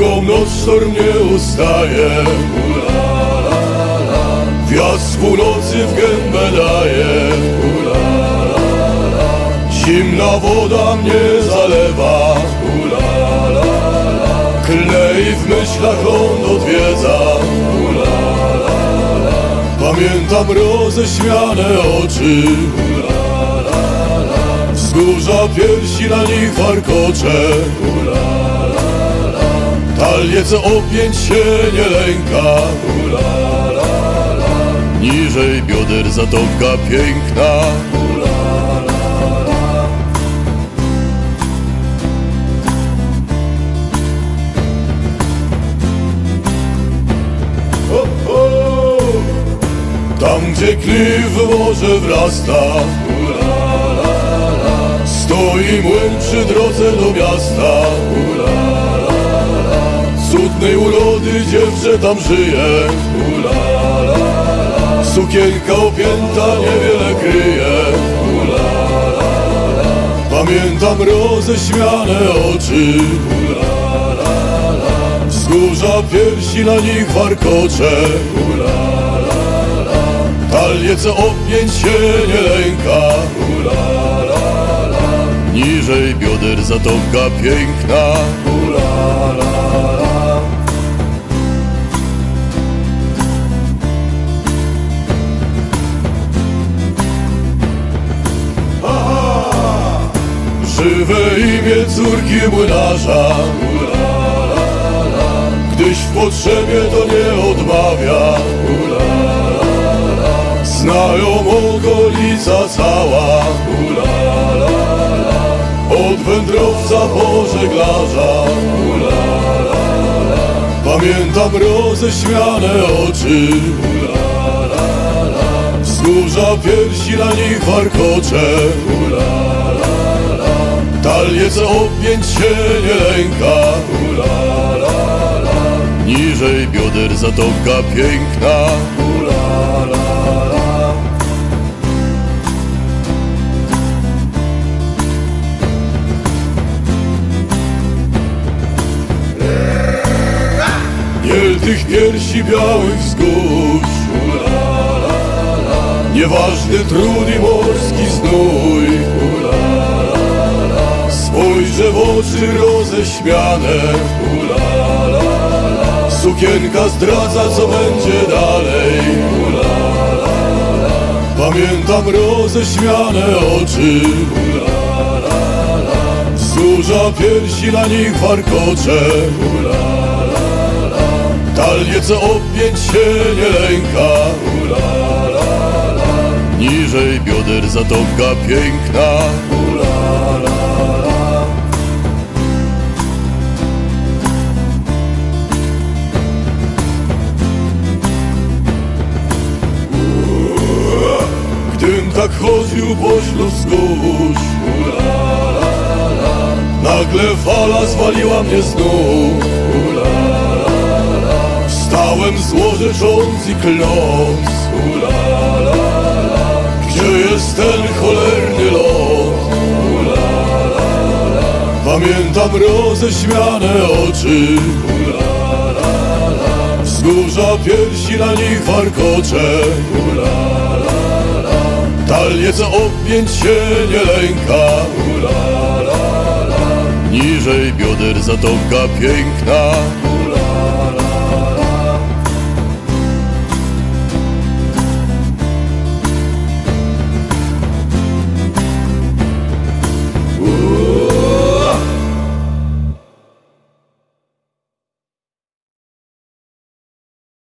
noc sztorm nie ustaje. Z północy w gębę daje. Zimna woda mnie zalewa. Klei w myślach ląd odwiedza. Pamiętam roześmiane oczy. Wzgórza piersi na nich warkocze Talie co opięć się nie lęka. Niżej bioder zatoka piękna. Ho, ho! Tam gdzie klif w morze wrasta Stoi młyn przy drodze do miasta Cudnej urody dziewczę tam żyje. Sukienka opięta niewiele kryje. Pamiętam roześmiane oczy. Wzgórza piersi na nich warkocze. Talie co się nie lęka. Niżej bioder zatoka piękna Żywe imię córki młynarza. Gdyś w potrzebie to nie odmawia. Znają okolica cała. Od wędrowca po żeglarza. Pamiętam roześmiane oczy. Wzgórza piersi na nich warkocze Talie co opięć się nie lęka. Niżej bioder zatoka piękna. Biel tych piersi białych wzgórz Nieważny trud i morski znój oczy roześmiane Sukienka zdradza co będzie dalej Pamiętam roześmiane oczy Wzgórza piersi na nich warkocze Talie co opięć się nie lęka Niżej bioder zatoka piękna Tak chodził pośród wzgórz Nagle fala zwaliła mnie znów Wstałem złorzecząc i kląc Gdzie jest ten cholerny lot? Pamiętam roześmiane oczy Wzgórza piersi na nich warkocze Talie co opięć się nie lęka. Niżej bioder zatoka piękna